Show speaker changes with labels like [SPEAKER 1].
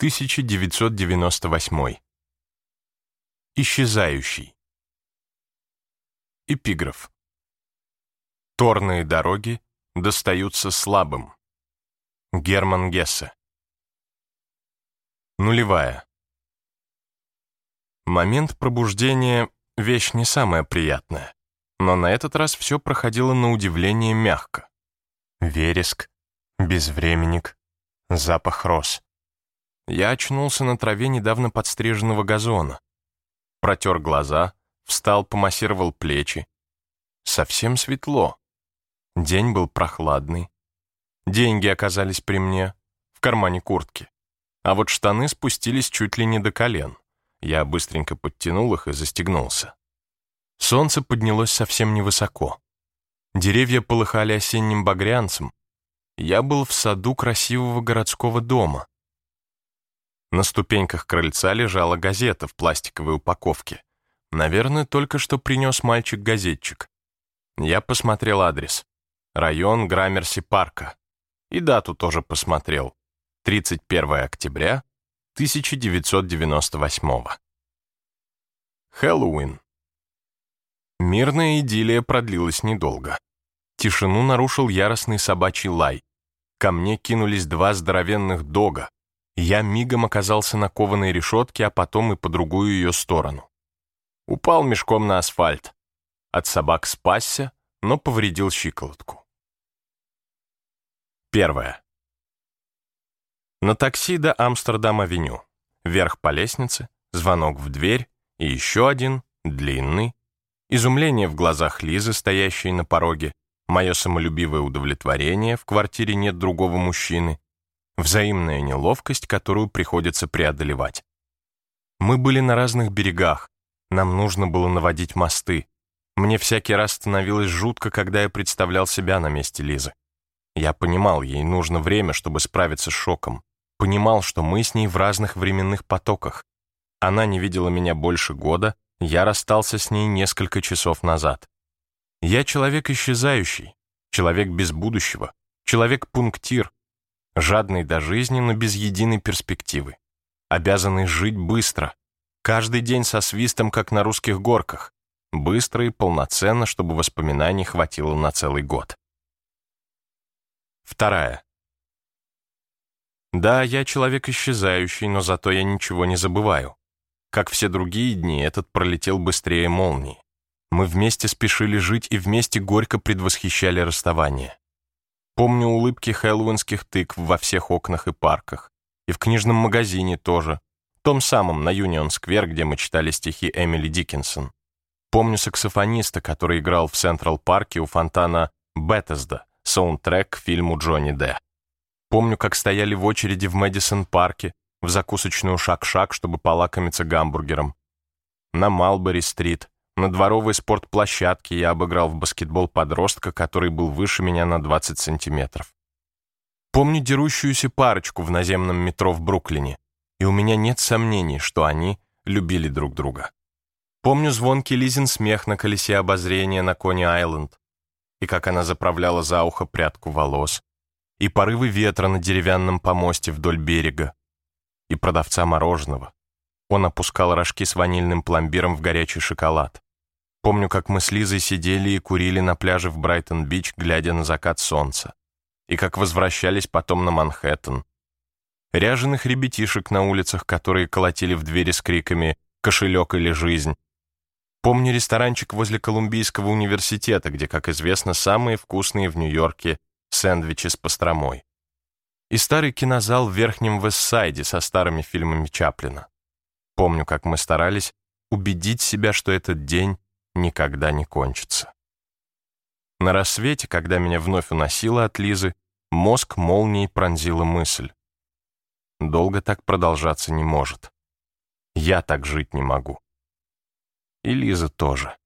[SPEAKER 1] 1998. Исчезающий. Эпиграф. Торные дороги достаются слабым. Герман Гессе. Нулевая. Момент пробуждения — вещь не самая приятная, но на этот раз все проходило на удивление мягко. Вереск, безвременник, запах роз. Я очнулся на траве недавно подстриженного газона. Протер глаза, встал, помассировал плечи. Совсем светло. День был прохладный. Деньги оказались при мне, в кармане куртки. А вот штаны спустились чуть ли не до колен. Я быстренько подтянул их и застегнулся. Солнце поднялось совсем невысоко. Деревья полыхали осенним багрянцем. Я был в саду красивого городского дома. На ступеньках крыльца лежала газета в пластиковой упаковке. Наверное, только что принес мальчик-газетчик. Я посмотрел адрес. Район Граммерси-парка. И дату тоже посмотрел. 31 октября 1998. Хэллоуин. Мирная идиллия продлилась недолго. Тишину нарушил яростный собачий лай. Ко мне кинулись два здоровенных дога, я мигом оказался на кованой решетке, а потом и по другую ее сторону. Упал мешком на асфальт. От собак спасся, но повредил щиколотку. Первое. На такси до Амстердам-авеню. Вверх по лестнице, звонок в дверь и еще один, длинный. Изумление в глазах Лизы, стоящей на пороге, мое самолюбивое удовлетворение, в квартире нет другого мужчины, взаимная неловкость, которую приходится преодолевать. Мы были на разных берегах, нам нужно было наводить мосты. Мне всякий раз становилось жутко, когда я представлял себя на месте Лизы. Я понимал, ей нужно время, чтобы справиться с шоком. Понимал, что мы с ней в разных временных потоках. Она не видела меня больше года, я расстался с ней несколько часов назад. Я человек исчезающий, человек без будущего, человек-пунктир, жадный до жизни, но без единой перспективы, обязанный жить быстро, каждый день со свистом, как на русских горках, быстро и полноценно, чтобы воспоминаний хватило на целый год. Вторая. Да, я человек исчезающий, но зато я ничего не забываю. Как все другие дни, этот пролетел быстрее молнии. Мы вместе спешили жить и вместе горько предвосхищали расставание. Помню улыбки хэллоуинских тыкв во всех окнах и парках. И в книжном магазине тоже. Том самом, на Юнион-сквер, где мы читали стихи Эмили Диккенсон. Помню саксофониста, который играл в Централ-парке у фонтана Беттесда, саундтрек к фильму Джонни Д. Помню, как стояли в очереди в Мэдисон-парке, в закусочную шаг-шаг, чтобы полакомиться гамбургером. На Малбери-стрит, на дворовой спортплощадке я обыграл в баскетбол подростка, который был выше меня на 20 сантиметров. Помню дерущуюся парочку в наземном метро в Бруклине, и у меня нет сомнений, что они любили друг друга. Помню звонкий Лизин смех на колесе обозрения на Кони-Айленд, и как она заправляла за ухо прядку волос, и порывы ветра на деревянном помосте вдоль берега, и продавца мороженого. Он опускал рожки с ванильным пломбиром в горячий шоколад. Помню, как мы с Лизой сидели и курили на пляже в Брайтон-Бич, глядя на закат солнца. И как возвращались потом на Манхэттен. Ряженых ребятишек на улицах, которые колотили в двери с криками «Кошелек или жизнь?». Помню ресторанчик возле Колумбийского университета, где, как известно, самые вкусные в Нью-Йорке сэндвичи с пастромой. И старый кинозал в Верхнем Вестсайде со старыми фильмами Чаплина. Помню, как мы старались убедить себя, что этот день никогда не кончится. На рассвете, когда меня вновь уносило от Лизы, мозг молнией пронзила мысль. Долго так продолжаться не может. Я так жить не могу. И Лиза тоже.